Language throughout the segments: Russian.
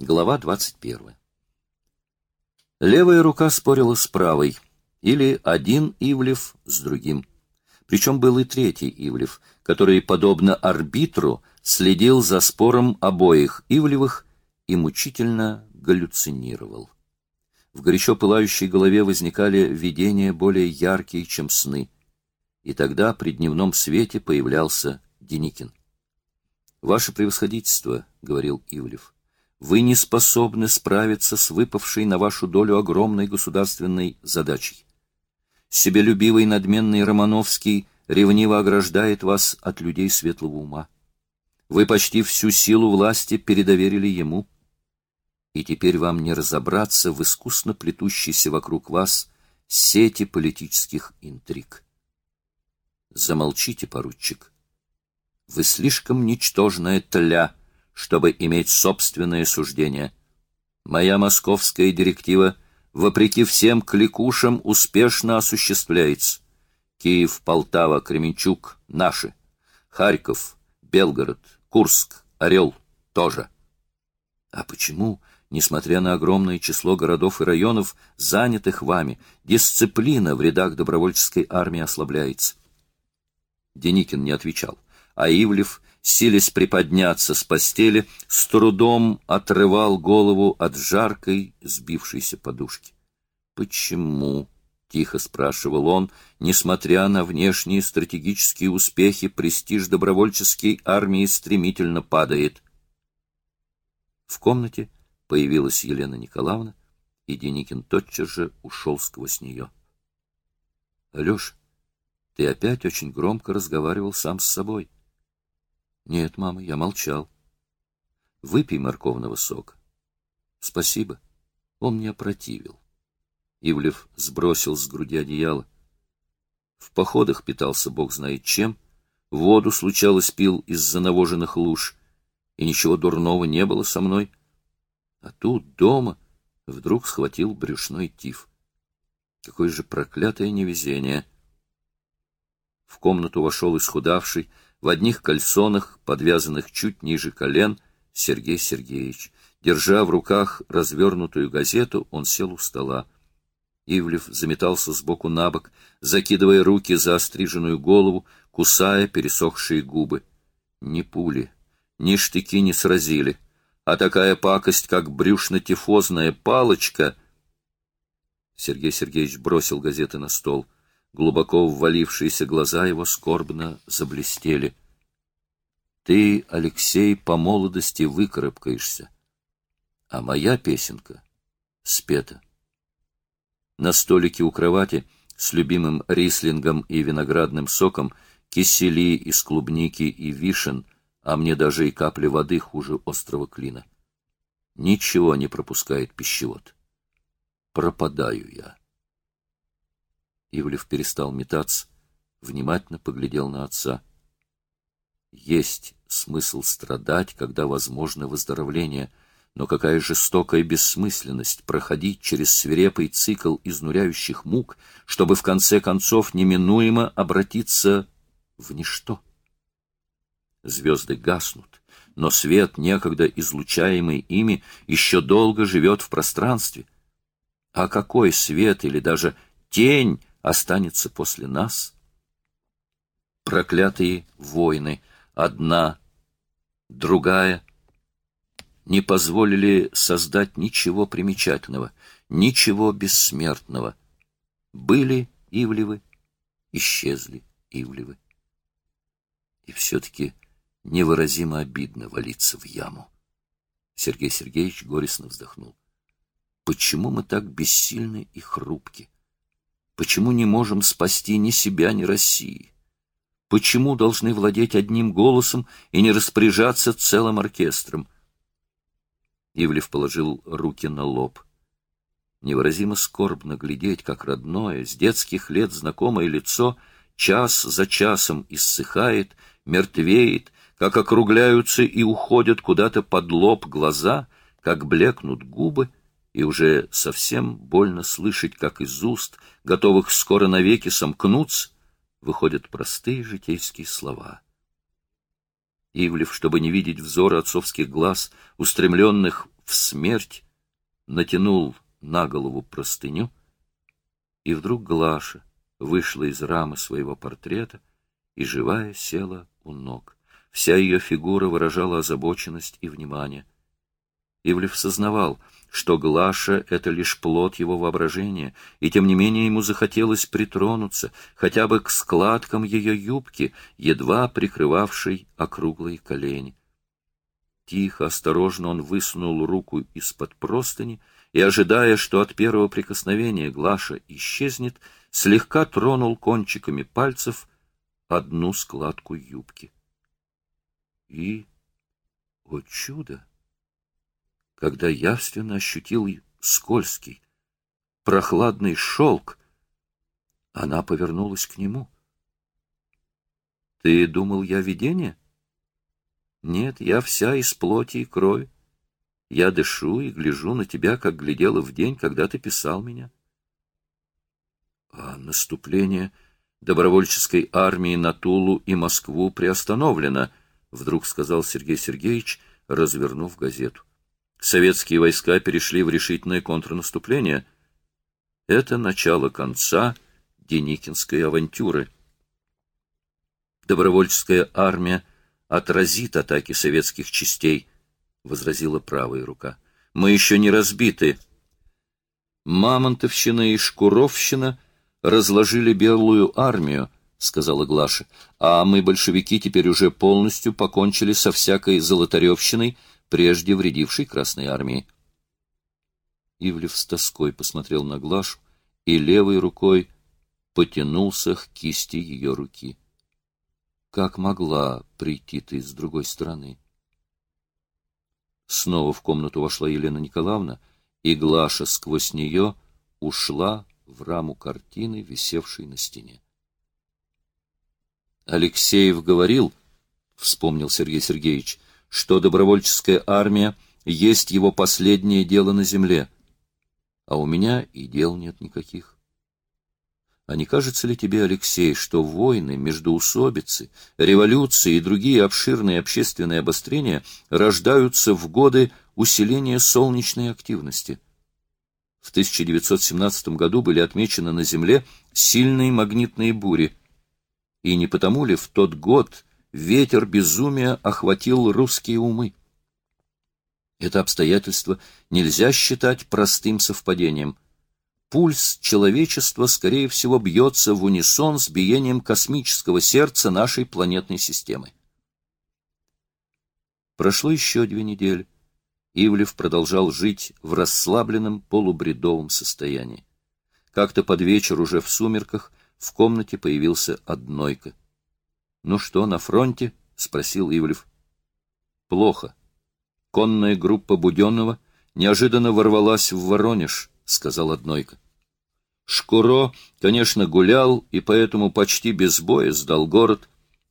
Глава 21. Левая рука спорила с правой, или один Ивлев с другим. Причем был и третий Ивлев, который, подобно арбитру, следил за спором обоих Ивлевых и мучительно галлюцинировал. В горячо пылающей голове возникали видения более яркие, чем сны. И тогда при дневном свете появлялся Деникин. — Ваше превосходительство, — говорил Ивлев, — вы не способны справиться с выпавшей на вашу долю огромной государственной задачей. Себелюбивый надменный Романовский ревниво ограждает вас от людей светлого ума. Вы почти всю силу власти передоверили ему. И теперь вам не разобраться в искусно плетущейся вокруг вас сети политических интриг. Замолчите, поручик. Вы слишком ничтожная тля, чтобы иметь собственное суждение. Моя московская директива, вопреки всем кликушам, успешно осуществляется. Киев, Полтава, Кременчук — наши. Харьков, Белгород, Курск, Орел — тоже. А почему, несмотря на огромное число городов и районов, занятых вами, дисциплина в рядах добровольческой армии ослабляется? Деникин не отвечал, а Ивлев силясь приподняться с постели, с трудом отрывал голову от жаркой, сбившейся подушки. «Почему?» — тихо спрашивал он, несмотря на внешние стратегические успехи, престиж добровольческой армии стремительно падает. В комнате появилась Елена Николаевна, и Деникин тотчас же ушел сквозь нее. — Алеша, ты опять очень громко разговаривал сам с собой. — нет, мама, я молчал. Выпей морковного сока. Спасибо. Он мне опротивил. Ивлев сбросил с груди одеяло. В походах питался бог знает чем, воду случалось пил из-за навоженных луж, и ничего дурного не было со мной. А тут, дома, вдруг схватил брюшной тиф. Какое же проклятое невезение! В комнату вошел исхудавший, в одних кальсонах, подвязанных чуть ниже колен, Сергей Сергеевич. Держа в руках развернутую газету, он сел у стола. Ивлев заметался сбоку на бок, закидывая руки за остриженную голову, кусая пересохшие губы. Ни пули, ни штыки не сразили, а такая пакость, как брюшно-тифозная палочка... Сергей Сергеевич бросил газеты на стол — Глубоко ввалившиеся глаза его скорбно заблестели. Ты, Алексей, по молодости выкарабкаешься, а моя песенка спета. На столике у кровати с любимым рислингом и виноградным соком кисели из клубники и вишен, а мне даже и капли воды хуже острого клина. Ничего не пропускает пищевод. Пропадаю я. Ивлев перестал метаться, внимательно поглядел на отца. Есть смысл страдать, когда возможно выздоровление, но какая жестокая бессмысленность проходить через свирепый цикл изнуряющих мук, чтобы в конце концов неминуемо обратиться в ничто. Звезды гаснут, но свет, некогда излучаемый ими, еще долго живет в пространстве. А какой свет или даже тень останется после нас? Проклятые войны, одна, другая, не позволили создать ничего примечательного, ничего бессмертного. Были Ивлевы, исчезли Ивлевы. И все-таки невыразимо обидно валиться в яму. Сергей Сергеевич горестно вздохнул. Почему мы так бессильны и хрупки? Почему не можем спасти ни себя, ни России? Почему должны владеть одним голосом и не распоряжаться целым оркестром? Ивлев положил руки на лоб. Невыразимо скорбно глядеть, как родное, с детских лет знакомое лицо час за часом иссыхает, мертвеет, как округляются и уходят куда-то под лоб глаза, как блекнут губы, и уже совсем больно слышать, как из уст, готовых скоро навеки сомкнуться, выходят простые житейские слова. Ивлев, чтобы не видеть взора отцовских глаз, устремленных в смерть, натянул на голову простыню, и вдруг Глаша вышла из рамы своего портрета и, живая, села у ног. Вся ее фигура выражала озабоченность и внимание. Ивлев сознавал, что Глаша — это лишь плод его воображения, и тем не менее ему захотелось притронуться хотя бы к складкам ее юбки, едва прикрывавшей округлые колени. Тихо, осторожно он высунул руку из-под простыни и, ожидая, что от первого прикосновения Глаша исчезнет, слегка тронул кончиками пальцев одну складку юбки. И, о чудо! Когда явственно ощутил скользкий, прохладный шелк, она повернулась к нему. — Ты думал, я видение? — Нет, я вся из плоти и крови. Я дышу и гляжу на тебя, как глядела в день, когда ты писал меня. А наступление добровольческой армии на Тулу и Москву приостановлено, — вдруг сказал Сергей Сергеевич, развернув газету. Советские войска перешли в решительное контрнаступление. Это начало конца Деникинской авантюры. Добровольческая армия отразит атаки советских частей, — возразила правая рука. Мы еще не разбиты. Мамонтовщина и Шкуровщина разложили белую армию, — сказала Глаша, — а мы, большевики, теперь уже полностью покончили со всякой золотаревщиной, прежде вредившей Красной армии. Ивлев с тоской посмотрел на Глашу и левой рукой потянулся к кисти ее руки. Как могла прийти ты с другой стороны? Снова в комнату вошла Елена Николаевна, и Глаша сквозь нее ушла в раму картины, висевшей на стене. Алексеев говорил, — вспомнил Сергей Сергеевич, — что добровольческая армия есть его последнее дело на земле, а у меня и дел нет никаких. А не кажется ли тебе, Алексей, что войны, междоусобицы, революции и другие обширные общественные обострения рождаются в годы усиления солнечной активности? В 1917 году были отмечены на Земле сильные магнитные бури. И не потому ли в тот год ветер безумия охватил русские умы? Это обстоятельство нельзя считать простым совпадением – пульс человечества, скорее всего, бьется в унисон с биением космического сердца нашей планетной системы. Прошло еще две недели. Ивлев продолжал жить в расслабленном полубредовом состоянии. Как-то под вечер, уже в сумерках, в комнате появился однойка. — Ну что, на фронте? — спросил Ивлев. — Плохо. Конная группа Буденного неожиданно ворвалась в Воронеж, — сказал Однойко. Шкуро, конечно, гулял и поэтому почти без боя сдал город.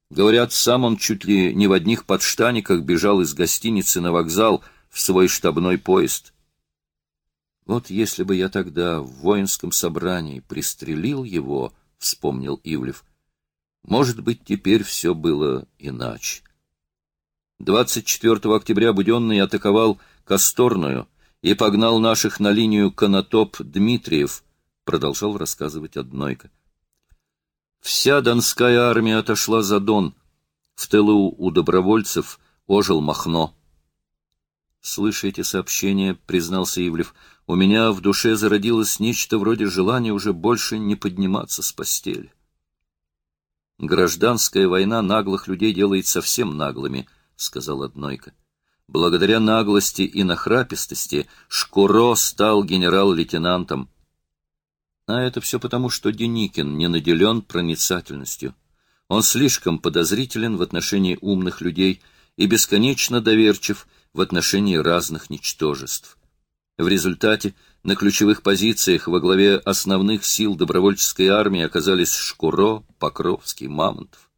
Говорят, сам он чуть ли не в одних подштаниках бежал из гостиницы на вокзал в свой штабной поезд. Вот если бы я тогда в воинском собрании пристрелил его, — вспомнил Ивлев, — может быть, теперь все было иначе. 24 октября Буденный атаковал Косторную — и погнал наших на линию Конотоп Дмитриев, продолжал рассказывать Однойко. Вся Донская армия отошла за Дон. В тылу у добровольцев ожил Махно. Слыша эти сообщения, признался Ивлев, у меня в душе зародилось нечто вроде желания уже больше не подниматься с постели. Гражданская война наглых людей делает совсем наглыми, — сказал Однойко. Благодаря наглости и нахрапистости Шкуро стал генерал-лейтенантом. А это все потому, что Деникин не наделен проницательностью. Он слишком подозрителен в отношении умных людей и бесконечно доверчив в отношении разных ничтожеств. В результате на ключевых позициях во главе основных сил добровольческой армии оказались Шкуро, Покровский, Мамонтов.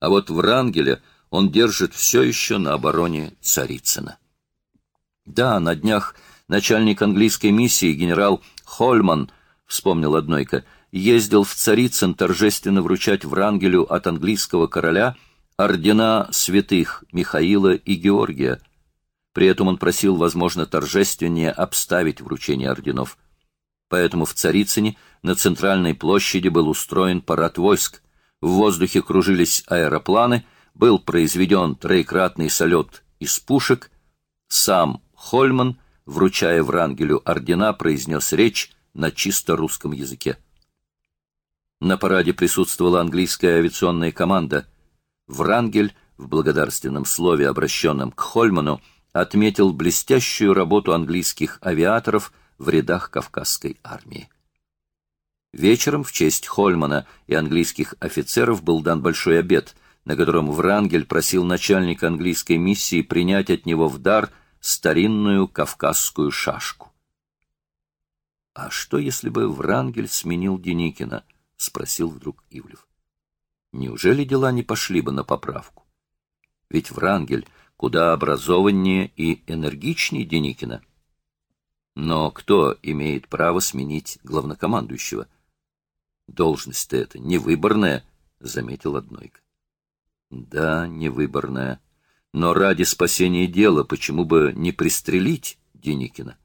А вот Врангеля — он держит все еще на обороне Царицына. Да, на днях начальник английской миссии генерал Хольман, вспомнил Однойко, ездил в Царицын торжественно вручать Врангелю от английского короля ордена святых Михаила и Георгия. При этом он просил, возможно, торжественнее обставить вручение орденов. Поэтому в Царицыне на центральной площади был устроен парад войск. В воздухе кружились аэропланы, был произведен троекратный салют из пушек. Сам Хольман, вручая Врангелю ордена, произнес речь на чисто русском языке. На параде присутствовала английская авиационная команда. Врангель в благодарственном слове, обращенном к Хольману, отметил блестящую работу английских авиаторов в рядах Кавказской армии. Вечером в честь Хольмана и английских офицеров был дан большой обед, на котором Врангель просил начальника английской миссии принять от него в дар старинную кавказскую шашку. «А что, если бы Врангель сменил Деникина?» — спросил вдруг Ивлев. «Неужели дела не пошли бы на поправку? Ведь Врангель куда образованнее и энергичнее Деникина. Но кто имеет право сменить главнокомандующего? Должность-то это невыборная, — заметил Однойко. Да, невыборная. Но ради спасения дела почему бы не пристрелить Деникина?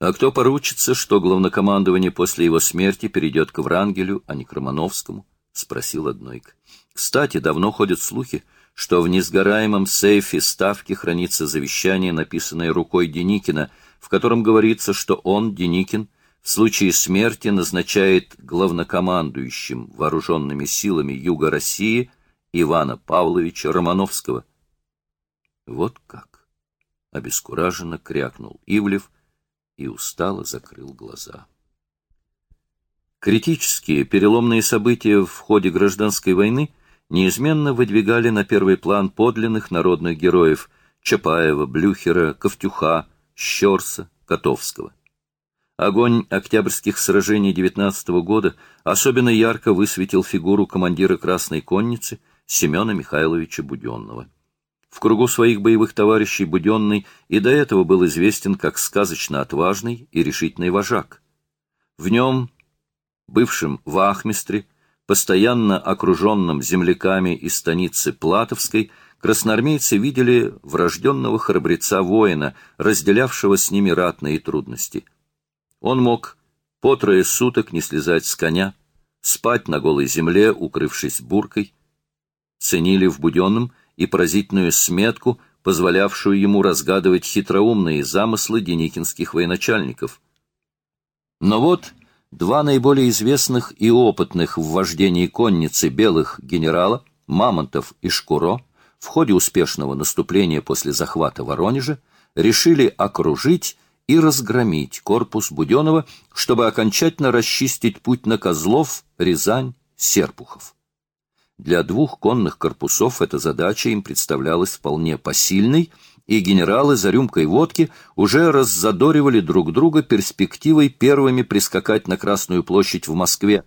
А кто поручится, что главнокомандование после его смерти перейдет к Врангелю, а не к Романовскому? — спросил Однойко. Кстати, давно ходят слухи, что в несгораемом сейфе Ставки хранится завещание, написанное рукой Деникина, в котором говорится, что он, Деникин, в случае смерти назначает главнокомандующим вооруженными силами Юга России Ивана Павловича Романовского. Вот как! Обескураженно крякнул Ивлев и устало закрыл глаза. Критические переломные события в ходе гражданской войны – неизменно выдвигали на первый план подлинных народных героев Чапаева, Блюхера, Ковтюха, Щерса, Котовского. Огонь октябрьских сражений 19 года особенно ярко высветил фигуру командира Красной конницы Семена Михайловича Буденного. В кругу своих боевых товарищей Буденный и до этого был известен как сказочно отважный и решительный вожак. В нем, бывшем вахмистре, постоянно окруженном земляками из станицы Платовской, красноармейцы видели врожденного храбреца-воина, разделявшего с ними ратные трудности. Он мог по трое суток не слезать с коня, спать на голой земле, укрывшись буркой. Ценили в Буденном и поразительную сметку, позволявшую ему разгадывать хитроумные замыслы деникинских военачальников. Но вот Два наиболее известных и опытных в вождении конницы белых генерала, Мамонтов и Шкуро, в ходе успешного наступления после захвата Воронежа, решили окружить и разгромить корпус Буденова, чтобы окончательно расчистить путь на Козлов, Рязань, Серпухов. Для двух конных корпусов эта задача им представлялась вполне посильной, и генералы за рюмкой водки уже раззадоривали друг друга перспективой первыми прискакать на Красную площадь в Москве.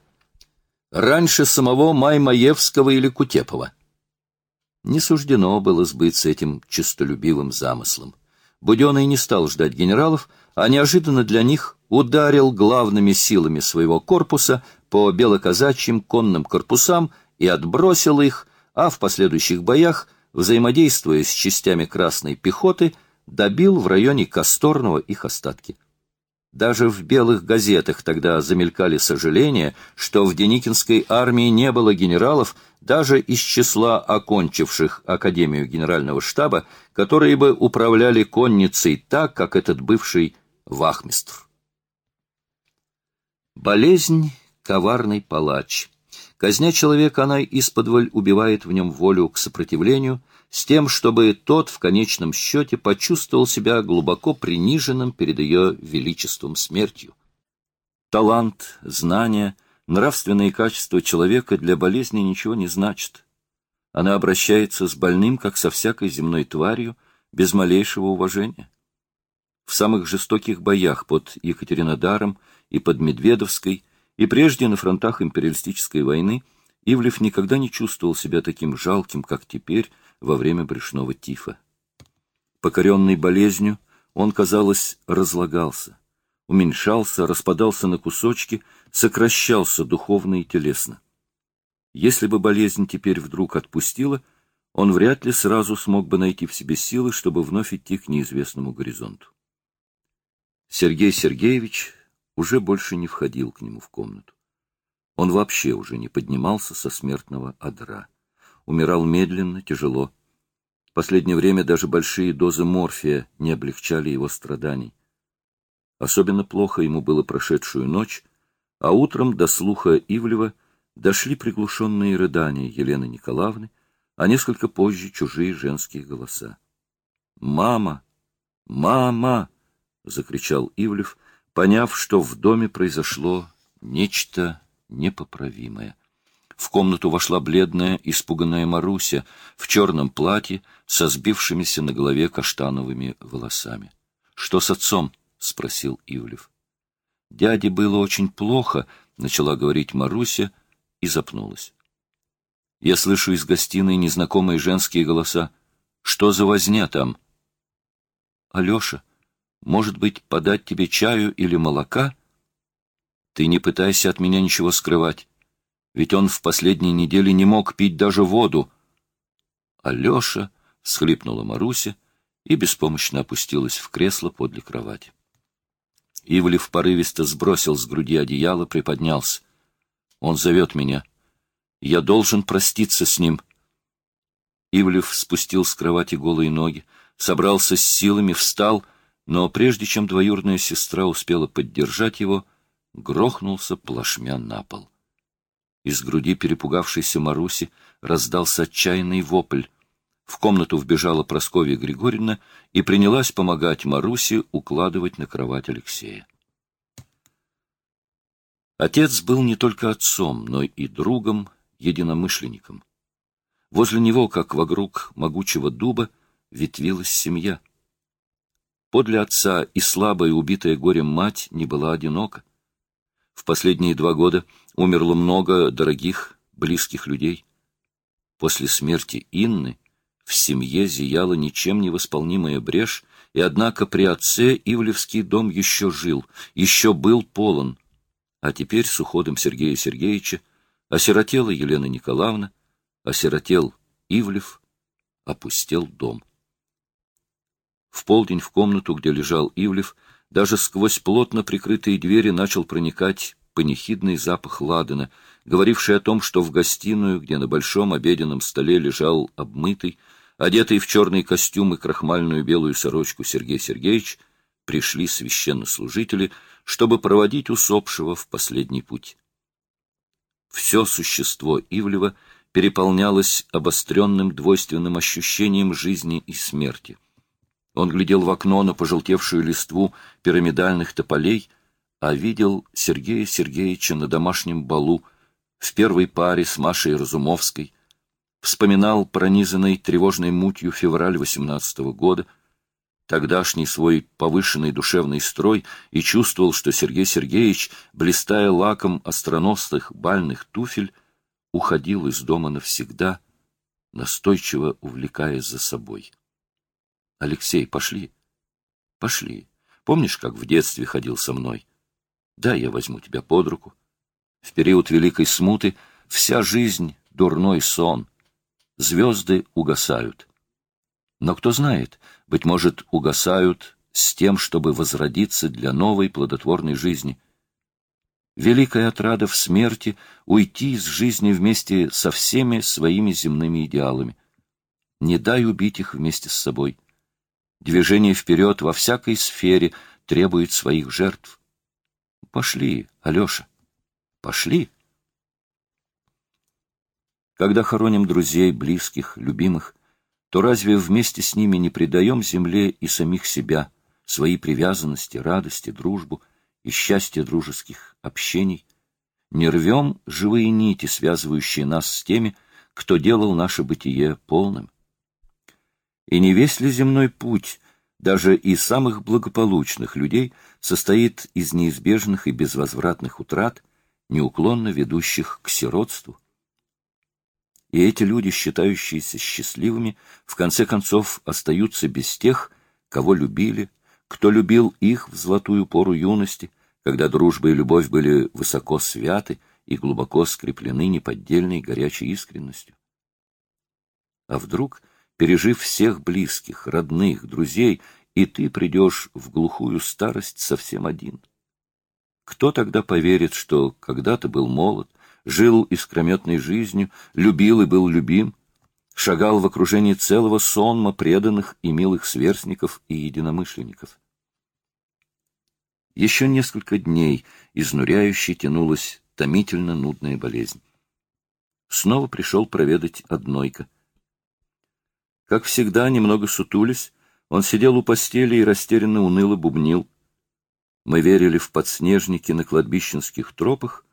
Раньше самого Маймаевского или Кутепова. Не суждено было сбыться этим честолюбивым замыслом. Буденный не стал ждать генералов, а неожиданно для них ударил главными силами своего корпуса по белоказачьим конным корпусам и отбросил их, а в последующих боях взаимодействуя с частями Красной пехоты, добил в районе Косторного их остатки. Даже в белых газетах тогда замелькали сожаления, что в Деникинской армии не было генералов, даже из числа окончивших Академию Генерального штаба, которые бы управляли конницей так, как этот бывший вахмистр. Болезнь — коварный палач — Казня человека, она исподволь убивает в нем волю к сопротивлению, с тем, чтобы тот в конечном счете почувствовал себя глубоко приниженным перед ее величеством смертью. Талант, знания, нравственные качества человека для болезни ничего не значат. Она обращается с больным, как со всякой земной тварью, без малейшего уважения. В самых жестоких боях под Екатеринодаром и под Медведовской и прежде на фронтах империалистической войны Ивлев никогда не чувствовал себя таким жалким, как теперь во время брюшного тифа. Покоренный болезнью, он, казалось, разлагался, уменьшался, распадался на кусочки, сокращался духовно и телесно. Если бы болезнь теперь вдруг отпустила, он вряд ли сразу смог бы найти в себе силы, чтобы вновь идти к неизвестному горизонту. Сергей Сергеевич уже больше не входил к нему в комнату. Он вообще уже не поднимался со смертного одра. Умирал медленно, тяжело. В последнее время даже большие дозы морфия не облегчали его страданий. Особенно плохо ему было прошедшую ночь, а утром до слуха Ивлева дошли приглушенные рыдания Елены Николаевны, а несколько позже чужие женские голоса. «Мама! Мама!» — закричал Ивлев, поняв, что в доме произошло нечто непоправимое. В комнату вошла бледная, испуганная Маруся в черном платье со сбившимися на голове каштановыми волосами. — Что с отцом? — спросил Ивлев. — Дяде было очень плохо, — начала говорить Маруся и запнулась. Я слышу из гостиной незнакомые женские голоса. Что за возня там? — Алеша, может быть, подать тебе чаю или молока? Ты не пытайся от меня ничего скрывать. Ведь он в последние недели не мог пить даже воду. Алеша, — схлипнула Маруся и беспомощно опустилась в кресло подле кровати. Ивлев порывисто сбросил с груди одеяло, приподнялся. Он зовет меня. Я должен проститься с ним. Ивлев спустил с кровати голые ноги, собрался с силами, встал, но прежде чем двоюродная сестра успела поддержать его, — грохнулся плашмя на пол. Из груди перепугавшейся Маруси раздался отчаянный вопль. В комнату вбежала Прасковья Григорьевна и принялась помогать Марусе укладывать на кровать Алексея. Отец был не только отцом, но и другом, единомышленником. Возле него, как вокруг могучего дуба, ветвилась семья. Подле отца и слабая, убитая горем мать не была одинока. В последние два года умерло много дорогих, близких людей. После смерти Инны в семье зияла ничем не восполнимая брешь, и однако при отце Ивлевский дом еще жил, еще был полон. А теперь с уходом Сергея Сергеевича осиротела Елена Николаевна, осиротел Ивлев, опустел дом. В полдень в комнату, где лежал Ивлев, даже сквозь плотно прикрытые двери начал проникать панихидный запах ладана, говоривший о том, что в гостиную, где на большом обеденном столе лежал обмытый, одетый в черный костюм и крахмальную белую сорочку Сергей Сергеевич, пришли священнослужители, чтобы проводить усопшего в последний путь. Все существо Ивлева переполнялось обостренным двойственным ощущением жизни и смерти — он глядел в окно на пожелтевшую листву пирамидальных тополей, а видел Сергея Сергеевича на домашнем балу в первой паре с Машей Разумовской, вспоминал пронизанный тревожной мутью февраль 18 -го года, тогдашний свой повышенный душевный строй и чувствовал, что Сергей Сергеевич, блистая лаком остроносых бальных туфель, уходил из дома навсегда, настойчиво увлекаясь за собой. Алексей, пошли. Пошли. Помнишь, как в детстве ходил со мной? Да, я возьму тебя под руку. В период Великой Смуты вся жизнь — дурной сон. Звезды угасают. Но кто знает, быть может, угасают с тем, чтобы возродиться для новой плодотворной жизни. Великая отрада в смерти — уйти из жизни вместе со всеми своими земными идеалами. Не дай убить их вместе с собой. Движение вперед во всякой сфере требует своих жертв. Пошли, Алеша, пошли. Когда хороним друзей, близких, любимых, то разве вместе с ними не предаем земле и самих себя, свои привязанности, радости, дружбу и счастье дружеских общений? Не рвем живые нити, связывающие нас с теми, кто делал наше бытие полным? И не весь ли земной путь, даже и самых благополучных людей, состоит из неизбежных и безвозвратных утрат, неуклонно ведущих к сиротству? И эти люди, считающиеся счастливыми, в конце концов остаются без тех, кого любили, кто любил их в золотую пору юности, когда дружба и любовь были высоко святы и глубоко скреплены неподдельной горячей искренностью. А вдруг, пережив всех близких, родных, друзей, и ты придешь в глухую старость совсем один? Кто тогда поверит, что когда-то был молод, жил искрометной жизнью, любил и был любим, шагал в окружении целого сонма преданных и милых сверстников и единомышленников? Еще несколько дней изнуряюще тянулась томительно нудная болезнь. Снова пришел проведать однойка. Как всегда, немного сутулись, он сидел у постели и растерянно уныло бубнил — мы верили в подснежники на кладбищенских тропах,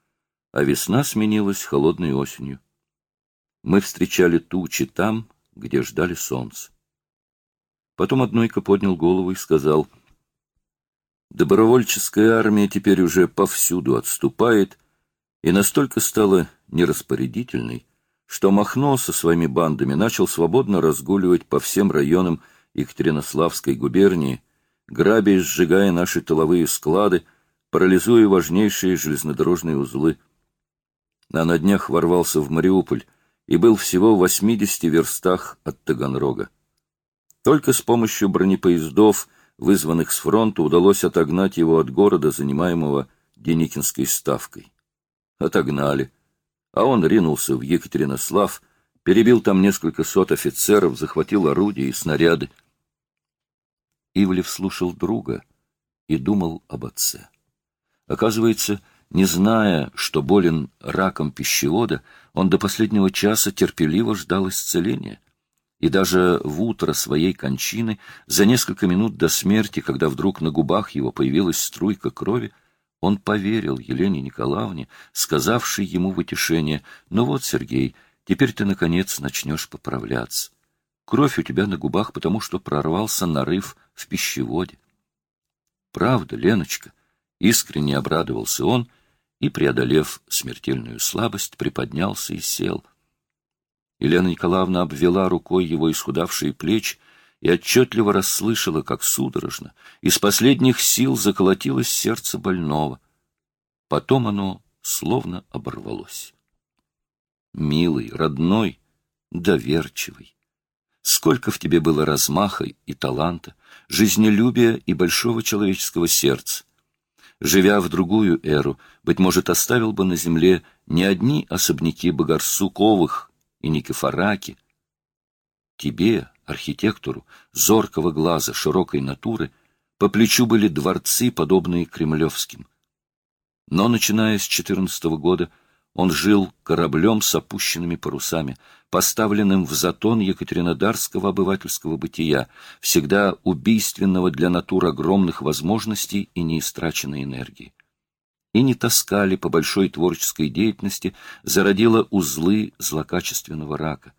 а весна сменилась холодной осенью. Мы встречали тучи там, где ждали солнца. Потом однойка поднял голову и сказал, «Добровольческая армия теперь уже повсюду отступает и настолько стала нераспорядительной, что Махно со своими бандами начал свободно разгуливать по всем районам Екатеринославской губернии, грабя и сжигая наши тыловые склады, парализуя важнейшие железнодорожные узлы. А на днях ворвался в Мариуполь и был всего в 80 верстах от Таганрога. Только с помощью бронепоездов, вызванных с фронта, удалось отогнать его от города, занимаемого Деникинской ставкой. Отогнали. А он ринулся в Екатеринослав, перебил там несколько сот офицеров, захватил орудия и снаряды. Ивлев слушал друга и думал об отце. Оказывается, не зная, что болен раком пищевода, он до последнего часа терпеливо ждал исцеления. И даже в утро своей кончины, за несколько минут до смерти, когда вдруг на губах его появилась струйка крови, он поверил Елене Николаевне, сказавшей ему в утешение, «Ну вот, Сергей, теперь ты, наконец, начнешь поправляться. Кровь у тебя на губах, потому что прорвался нарыв в пищеводе. Правда, Леночка, искренне обрадовался он и, преодолев смертельную слабость, приподнялся и сел. Елена Николаевна обвела рукой его исхудавшие плечи и отчетливо расслышала, как судорожно, из последних сил заколотилось сердце больного. Потом оно словно оборвалось. Милый, родной, доверчивый, Сколько в тебе было размаха и таланта, жизнелюбия и большого человеческого сердца. Живя в другую эру, быть может, оставил бы на земле не одни особняки Богорсуковых и Никифораки. Тебе, архитектору, зоркого глаза, широкой натуры, по плечу были дворцы, подобные кремлевским. Но, начиная с четырнадцатого года, он жил кораблем с опущенными парусами, поставленным в затон екатеринодарского обывательского бытия, всегда убийственного для натур огромных возможностей и неистраченной энергии. И не таскали по большой творческой деятельности, зародила узлы злокачественного рака.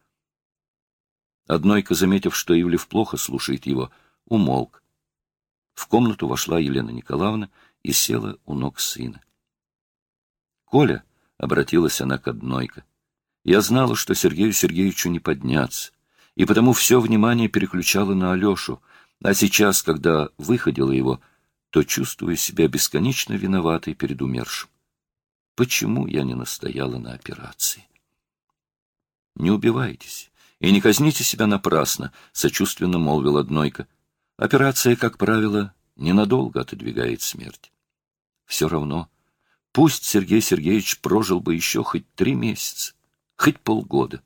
Однойка, заметив, что Ивлев плохо слушает его, умолк. В комнату вошла Елена Николаевна и села у ног сына. — Коля! —— обратилась она к однойка. Я знала, что Сергею Сергеевичу не подняться, и потому все внимание переключала на Алешу, а сейчас, когда выходила его, то чувствую себя бесконечно виноватой перед умершим. Почему я не настояла на операции? Не убивайтесь и не казните себя напрасно, — сочувственно молвил однойка. Операция, как правило, ненадолго отодвигает смерть. Все равно Пусть Сергей Сергеевич прожил бы еще хоть три месяца, хоть полгода.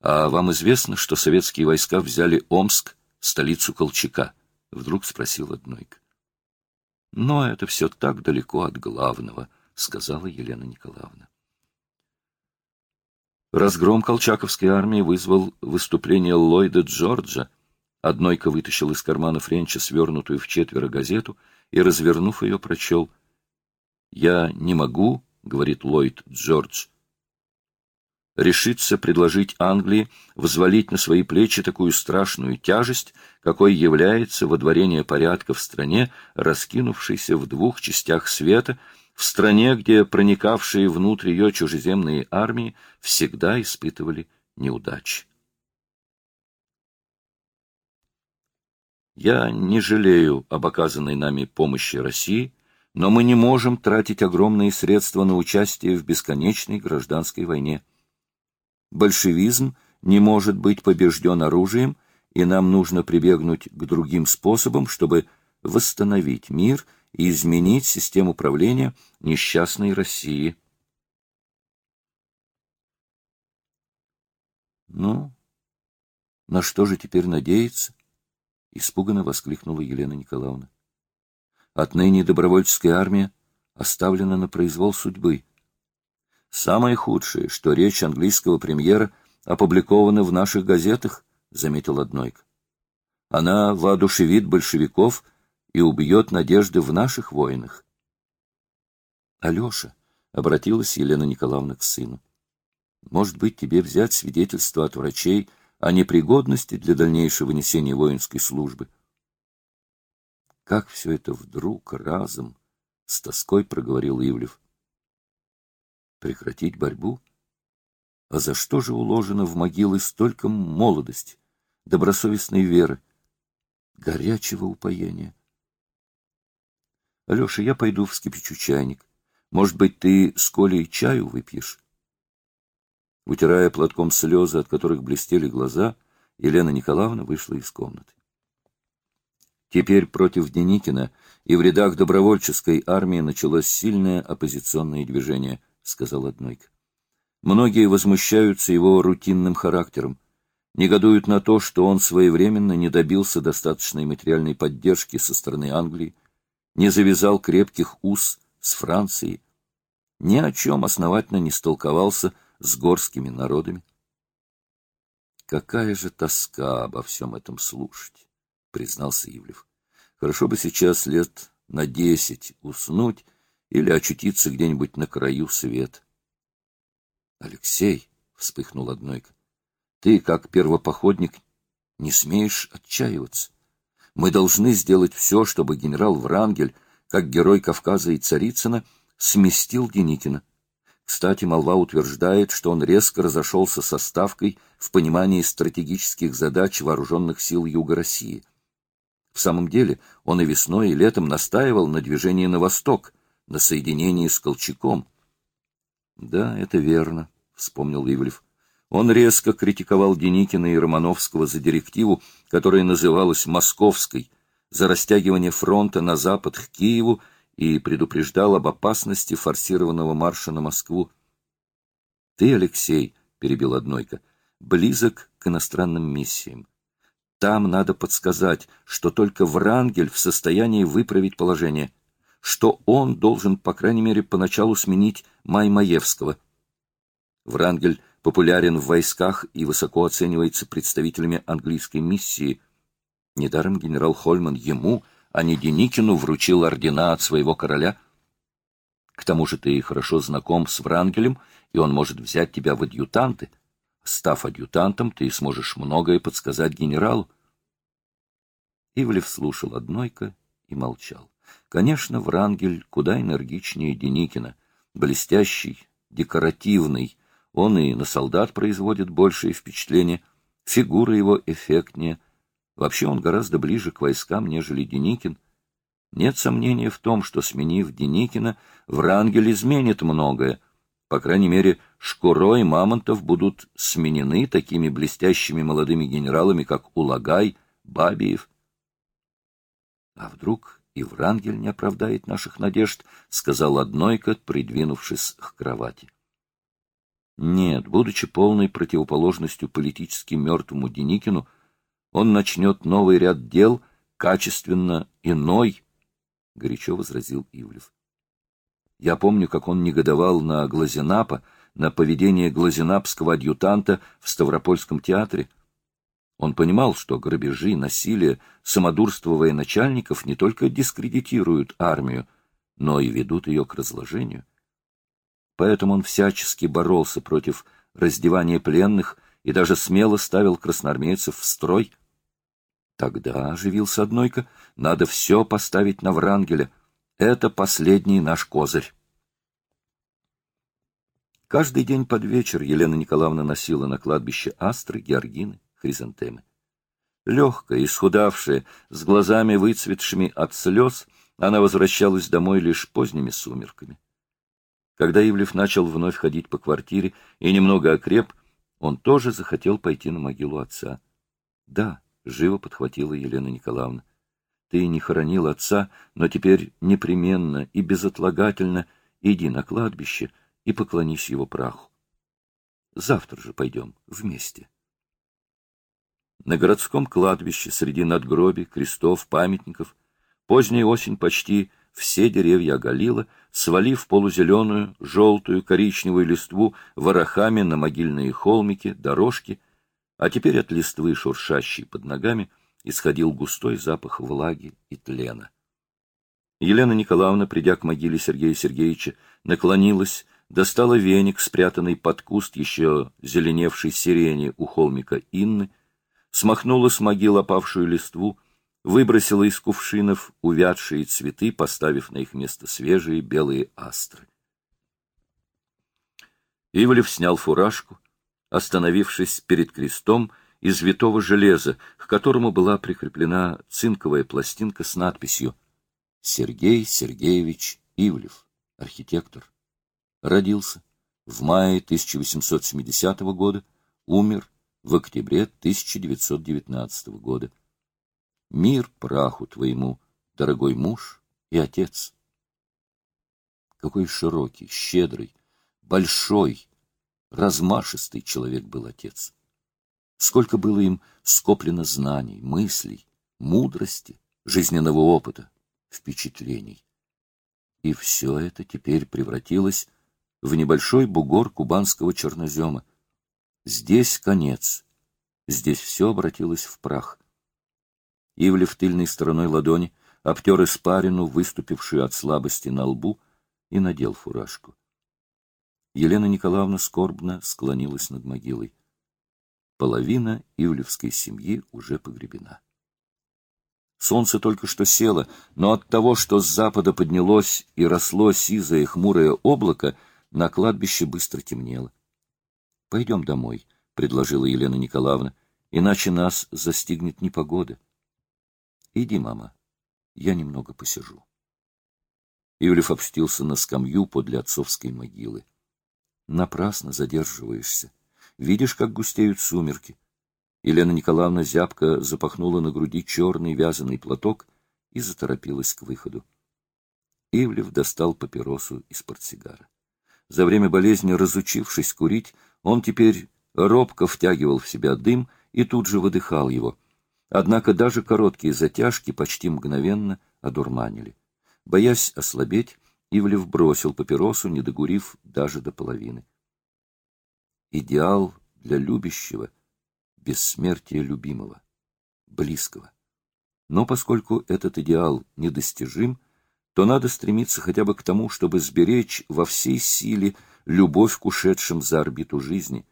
А вам известно, что советские войска взяли Омск, столицу Колчака? Вдруг спросил Однойка. Но это все так далеко от главного, сказала Елена Николаевна. Разгром колчаковской армии вызвал выступление Ллойда Джорджа. Однойка вытащил из кармана Френча свернутую в четверо газету и, развернув ее, прочел — «Я не могу, — говорит Ллойд Джордж, — решиться предложить Англии взвалить на свои плечи такую страшную тяжесть, какой является водворение порядка в стране, раскинувшейся в двух частях света, в стране, где проникавшие внутрь ее чужеземные армии всегда испытывали неудачи. Я не жалею об оказанной нами помощи России, но мы не можем тратить огромные средства на участие в бесконечной гражданской войне. Большевизм не может быть побежден оружием, и нам нужно прибегнуть к другим способам, чтобы восстановить мир и изменить систему правления несчастной России. Ну, на что же теперь надеяться? Испуганно воскликнула Елена Николаевна. Отныне добровольческая армия оставлена на произвол судьбы. Самое худшее, что речь английского премьера опубликована в наших газетах, заметил Однойк. Она воодушевит большевиков и убьет надежды в наших воинах. Алеша, — обратилась Елена Николаевна к сыну, — может быть, тебе взять свидетельство от врачей о непригодности для дальнейшего несения воинской службы? Как все это вдруг, разом, с тоской проговорил Ивлев. Прекратить борьбу? А за что же уложено в могилы столько молодости, добросовестной веры, горячего упоения? Алеша, я пойду вскипячу чайник. Может быть, ты с Колей чаю выпьешь? Утирая платком слезы, от которых блестели глаза, Елена Николаевна вышла из комнаты. Теперь против Деникина и в рядах добровольческой армии началось сильное оппозиционное движение, сказал Однойко. Многие возмущаются его рутинным характером, негодуют на то, что он своевременно не добился достаточной материальной поддержки со стороны Англии, не завязал крепких уз с Францией, ни о чем основательно не столковался с горскими народами. Какая же тоска обо всем этом слушать! — признался Ивлев. — Хорошо бы сейчас лет на десять уснуть или очутиться где-нибудь на краю света. — Алексей, — вспыхнул Однойко, — ты, как первопоходник, не смеешь отчаиваться. Мы должны сделать все, чтобы генерал Врангель, как герой Кавказа и Царицына, сместил Деникина. Кстати, молва утверждает, что он резко разошелся со Ставкой в понимании стратегических задач вооруженных сил Юга России. В самом деле, он и весной, и летом настаивал на движении на восток, на соединении с Колчаком. — Да, это верно, — вспомнил Ивлев. Он резко критиковал Деникина и Романовского за директиву, которая называлась «Московской», за растягивание фронта на запад к Киеву и предупреждал об опасности форсированного марша на Москву. — Ты, Алексей, — перебил Однойко, — близок к иностранным миссиям. Там надо подсказать, что только Врангель в состоянии выправить положение, что он должен, по крайней мере, поначалу сменить Маймаевского. Врангель популярен в войсках и высоко оценивается представителями английской миссии. Недаром генерал Хольман ему, а не Деникину, вручил ордена от своего короля. К тому же ты хорошо знаком с Врангелем, и он может взять тебя в адъютанты — Став адъютантом, ты сможешь многое подсказать генералу. Ивлев слушал однойко и молчал. Конечно, Врангель куда энергичнее Деникина, блестящий, декоративный. Он и на солдат производит большее впечатление, фигура его эффектнее. Вообще он гораздо ближе к войскам, нежели Деникин. Нет сомнения в том, что, сменив Деникина, Врангель изменит многое — по крайней мере, Шкуро и Мамонтов будут сменены такими блестящими молодыми генералами, как Улагай, Бабиев. А вдруг и Врангель не оправдает наших надежд, — сказал Однойко, придвинувшись к кровати. Нет, будучи полной противоположностью политически мертвому Деникину, он начнет новый ряд дел, качественно иной, — горячо возразил Ивлев. Я помню, как он негодовал на Глазенапа, на поведение глазенапского адъютанта в Ставропольском театре. Он понимал, что грабежи, насилие, самодурство военачальников не только дискредитируют армию, но и ведут ее к разложению. Поэтому он всячески боролся против раздевания пленных и даже смело ставил красноармейцев в строй. Тогда, — оживился Однойко, — надо все поставить на Врангеля — это последний наш козырь. Каждый день под вечер Елена Николаевна носила на кладбище астры, георгины, хризантемы. Легкая, исхудавшая, с глазами выцветшими от слез, она возвращалась домой лишь поздними сумерками. Когда Ивлев начал вновь ходить по квартире и немного окреп, Он тоже захотел пойти на могилу отца. — Да, — живо подхватила Елена Николаевна. — Ты не хоронил отца, но теперь непременно и безотлагательно иди на кладбище и поклонись его праху. Завтра же пойдем вместе. На городском кладбище среди надгробий, крестов, памятников поздняя осень почти все деревья оголила, свалив полузеленую, желтую, коричневую листву ворохами на могильные холмики, дорожки, а теперь от листвы, шуршащей под ногами, исходил густой запах влаги и тлена. Елена Николаевна, придя к могиле Сергея Сергеевича, наклонилась, достала веник, спрятанный под куст еще зеленевшей сирени у холмика Инны, смахнула с могил опавшую листву, выбросила из кувшинов увядшие цветы, поставив на их место свежие белые астры. Ивлев снял фуражку, остановившись перед крестом из витого железа, к которому была прикреплена цинковая пластинка с надписью «Сергей Сергеевич Ивлев, архитектор». Родился в мае 1870 года, умер в октябре 1919 года. Мир праху твоему, дорогой муж и отец. Какой широкий, щедрый, большой, размашистый человек был отец. Сколько было им скоплено знаний, мыслей, мудрости, жизненного опыта, впечатлений. И все это теперь превратилось в небольшой бугор кубанского чернозема. Здесь конец, здесь все обратилось в прах. Ивлев тыльной стороной ладони обтер испарину, выступившую от слабости на лбу, и надел фуражку. Елена Николаевна скорбно склонилась над могилой. Половина ивлевской семьи уже погребена. Солнце только что село, но от того, что с запада поднялось и росло сизое хмурое облако, на кладбище быстро темнело. — Пойдем домой, — предложила Елена Николаевна, — иначе нас застигнет непогода. — Иди, мама, я немного посижу. Ивлев опустился на скамью подле отцовской могилы. Напрасно задерживаешься. Видишь, как густеют сумерки. Елена Николаевна зябко запахнула на груди черный вязаный платок и заторопилась к выходу. Ивлев достал папиросу из портсигара. За время болезни, разучившись курить, он теперь робко втягивал в себя дым и тут же выдыхал его — Однако даже короткие затяжки почти мгновенно одурманили. Боясь ослабеть, Ивлев бросил папиросу, не догурив даже до половины. Идеал для любящего — бессмертие любимого, близкого. Но поскольку этот идеал недостижим, то надо стремиться хотя бы к тому, чтобы сберечь во всей силе любовь к ушедшим за орбиту жизни,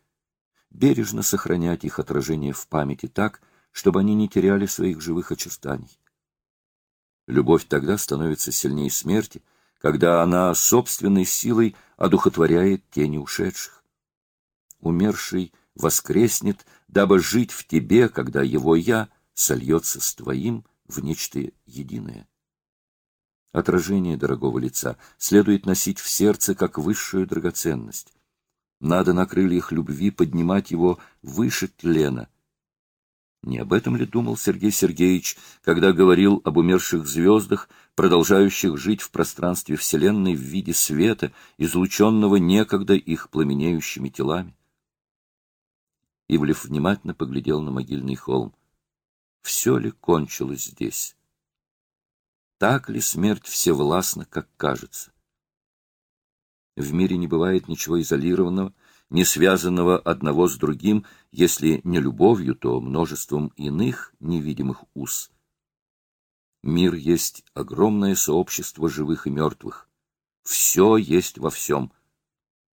бережно сохранять их отражение в памяти так, чтобы они не теряли своих живых очертаний. Любовь тогда становится сильнее смерти, когда она собственной силой одухотворяет тени ушедших. Умерший воскреснет, дабы жить в тебе, когда его «я» сольется с твоим в нечто единое. Отражение дорогого лица следует носить в сердце как высшую драгоценность. Надо на крыльях любви поднимать его выше тлена — не об этом ли думал Сергей Сергеевич, когда говорил об умерших звездах, продолжающих жить в пространстве Вселенной в виде света, излученного некогда их пламенеющими телами? Ивлев внимательно поглядел на могильный холм. Все ли кончилось здесь? Так ли смерть всевластна, как кажется? В мире не бывает ничего изолированного, не связанного одного с другим, если не любовью, то множеством иных невидимых уз. Мир есть огромное сообщество живых и мертвых. Все есть во всем.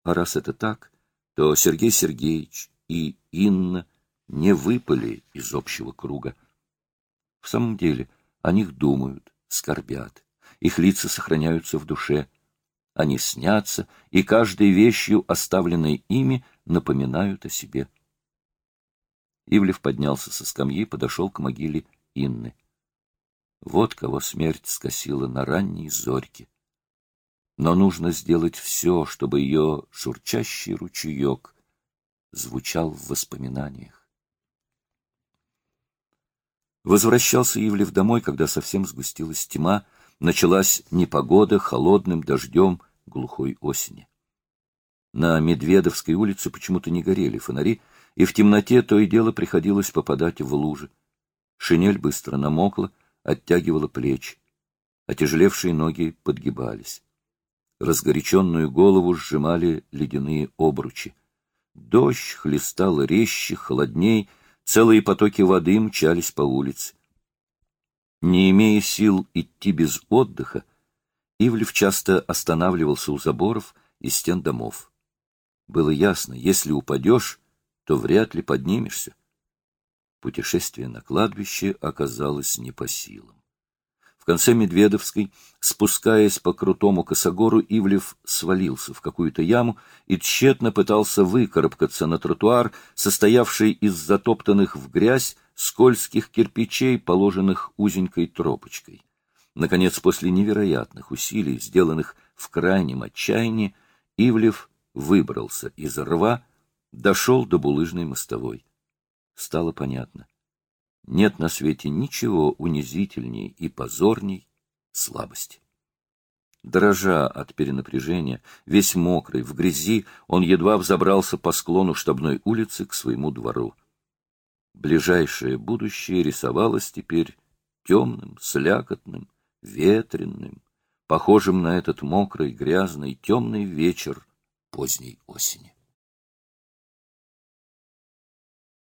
А раз это так, то Сергей Сергеевич и Инна не выпали из общего круга. В самом деле, о них думают, скорбят, их лица сохраняются в душе — они снятся, и каждой вещью, оставленной ими, напоминают о себе. Ивлев поднялся со скамьи, подошел к могиле Инны. Вот кого смерть скосила на ранней зорьке. Но нужно сделать все, чтобы ее шурчащий ручеек звучал в воспоминаниях. Возвращался Ивлев домой, когда совсем сгустилась тьма, началась непогода холодным дождем глухой осени. На Медведовской улице почему-то не горели фонари, и в темноте то и дело приходилось попадать в лужи. Шинель быстро намокла, оттягивала плечи. Отяжелевшие ноги подгибались. Разгоряченную голову сжимали ледяные обручи. Дождь хлестал резче, холодней, целые потоки воды мчались по улице. Не имея сил идти без отдыха, Ивлев часто останавливался у заборов и стен домов. Было ясно, если упадешь, то вряд ли поднимешься. Путешествие на кладбище оказалось не по силам. В конце Медведовской, спускаясь по крутому косогору, Ивлев свалился в какую-то яму и тщетно пытался выкарабкаться на тротуар, состоявший из затоптанных в грязь скользких кирпичей, положенных узенькой тропочкой. Наконец, после невероятных усилий, сделанных в крайнем отчаянии, Ивлев выбрался из рва, дошел до булыжной мостовой. Стало понятно. Нет на свете ничего унизительней и позорней слабости. Дрожа от перенапряжения, весь мокрый, в грязи, он едва взобрался по склону штабной улицы к своему двору. Ближайшее будущее рисовалось теперь темным, слякотным, ветренным, похожим на этот мокрый, грязный, темный вечер поздней осени.